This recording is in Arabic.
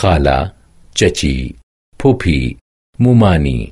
خالة چچی، پھوپھی، مومانی